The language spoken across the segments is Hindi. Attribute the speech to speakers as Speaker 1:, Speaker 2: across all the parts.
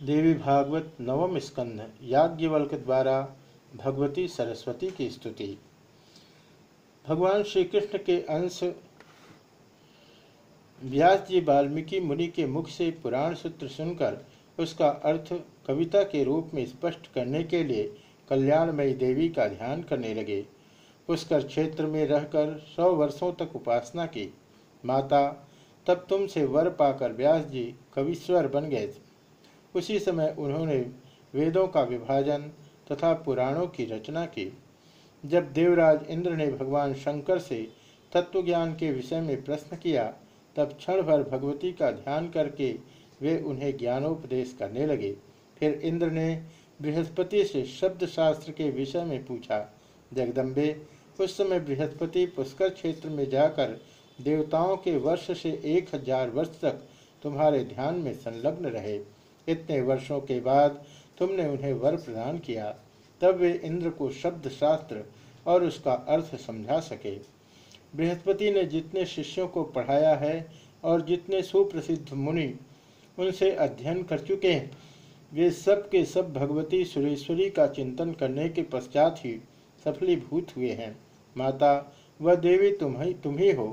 Speaker 1: देवी भागवत नवम स्कंध याज्ञवल्क द्वारा भगवती सरस्वती की स्तुति। भगवान श्री कृष्ण के अंश, व्यास जी वाल्मीकि मुनि के मुख से पुराण सूत्र सुनकर उसका अर्थ कविता के रूप में स्पष्ट करने के लिए कल्याणमयी देवी का ध्यान करने लगे। पुष्कर क्षेत्र में रहकर सौ वर्षों तक उपासना की। माता, तब तुमसे वर पाकर व्यास जी कविश्वर बन गए। उसी समय उन्होंने वेदों का विभाजन तथा पुराणों की रचना की। जब देवराज इंद्र ने भगवान शंकर से तत्वज्ञान के विषय में प्रश्न किया, तब क्षण भर भगवती का ध्यान करके वे उन्हें ज्ञानोपदेश करने लगे। फिर इंद्र ने बृहस्पति से शब्द शास्त्र के विषय में पूछा, जगदम्बे, उस समय बृहस्पति पुष्कर क्षेत्र में जाकर देवताओं के वर्ष से एक हज़ार वर्ष तक तुम्हारे ध्यान में संलग्न रहे। इतने वर्षों के बाद तुमने उन्हें वर प्रदान किया, तब वे इंद्र को शब्द शास्त्र और उसका अर्थ समझा सके। बृहस्पति ने जितने शिष्यों को पढ़ाया है और जितने सुप्रसिद्ध मुनि उनसे अध्ययन कर चुके हैं, वे सब के सब भगवती सुरेश्वरी का चिंतन करने के पश्चात ही सफलीभूत हुए हैं। माता, वह देवी तुम ही तुम ही हो।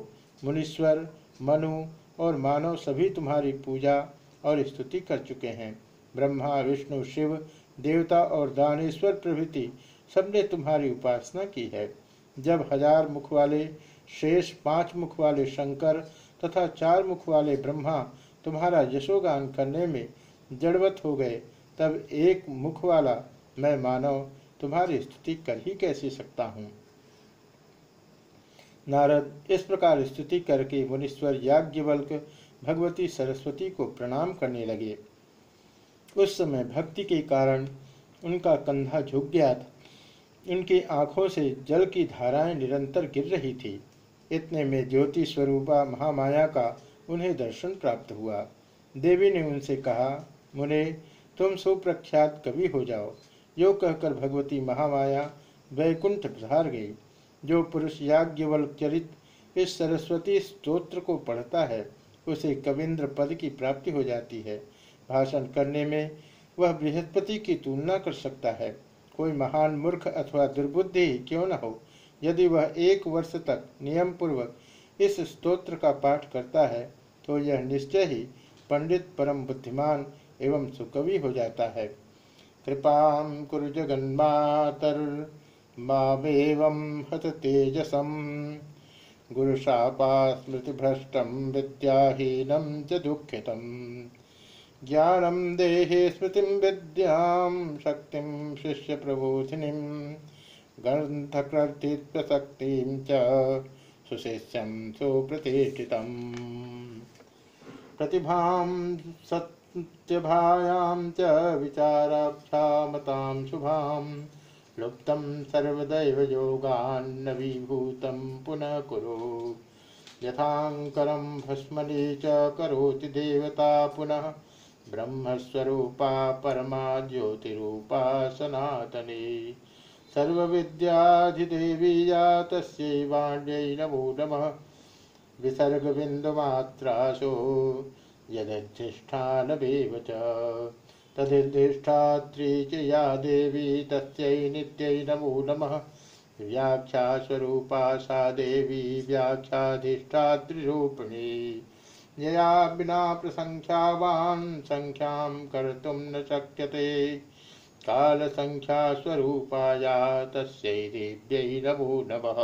Speaker 1: मुनीश्वर, मनु और मानव सभी तुम्हारी पूजा और स्तुति कर चुके हैं। ब्रह्मा, विष्णु, शिव, देवता और दानेश्वर प्रभृति सबने तुम्हारी उपासना की है। जब हज़ार मुख वाले, शेष पाँच मुख वाले शंकर तथा चार मुख वाले ब्रह्मा तुम्हारा यशोगान करने में जड़वत हो गए, तब एक मुख वाला मैं मानव तुम्हारी स्तुति कर ही कैसे सकता हूँ? नारद इस प्रकार स्तुति करके मुनीश्वर याज्ञवल्क भगवती सरस्वती को प्रणाम करने लगे। उस समय भक्ति के कारण उनका कंधा झुक गया था। उनकी आँखों से जल की धाराएँ निरंतर गिर रही थी। इतने में ज्योति स्वरूपा महामाया का उन्हें दर्शन प्राप्त हुआ। देवी ने उनसे कहा, मुने, तुम सुप्रख्यात कवि हो जाओ। यो कहकर भगवती महामाया वैकुंठ पधार गई। जो पुरुष याज्ञवल चरित इस सरस्वती स्तोत्र को पढ़ता है, उसे कविंद्र पद की प्राप्ति हो जाती है। भाषण करने में वह बृहस्पति की तुलना कर सकता है। कोई महान मूर्ख अथवा दुर्बुद्धि क्यों न हो? यदि वह एक वर्ष तक नियम पूर्वक इस स्तोत्र का पाठ करता है तो यह निश्चय ही पंडित परम बुद्धिमान एवं सुकवि हो जाता है। कृपा कुरु जगन्मातर मामेवं हत तेजसम गुरुशापास्मृतिभ्रष्टं विद्याहीनं च दुःखितम् ज्ञानं देहे स्मृतिं विद्यां, शक्तिं शिष्यप्रबोधिनीं ग्रन्थकृतिप्रसक्तिं च सुशिष्यं सुप्रतिष्ठितम् प्रतिभां सत्यभायां च विचाराक्षामतां शुभाम् लुप्तं सर्वदैव योगान्नवीभूतं पुनः कुरु। यथाङ्करं भस्मने च करोति देवता पुनः। ब्रह्मस्वरूपा परमा ज्योतिरूपा सनातने। सर्वविद्याधिदेवी या तस्यैवाण्यै नमो नमः। विसर्गबिन्दुमात्रासो। यदधिष्ठानमेव च। तदिर्धिष्ठात्री च या देवी तस्यै नित्यै नमो नमः। व्याख्यास्वरूपा सा देवी व्याख्याधिष्ठातृरूपिणी। यया विना प्रसङ्ख्यावान् सङ्ख्यां कर्तुं न शक्यते। कालसङ्ख्यास्वरूपाया तस्यै देव्यै नमो नमः।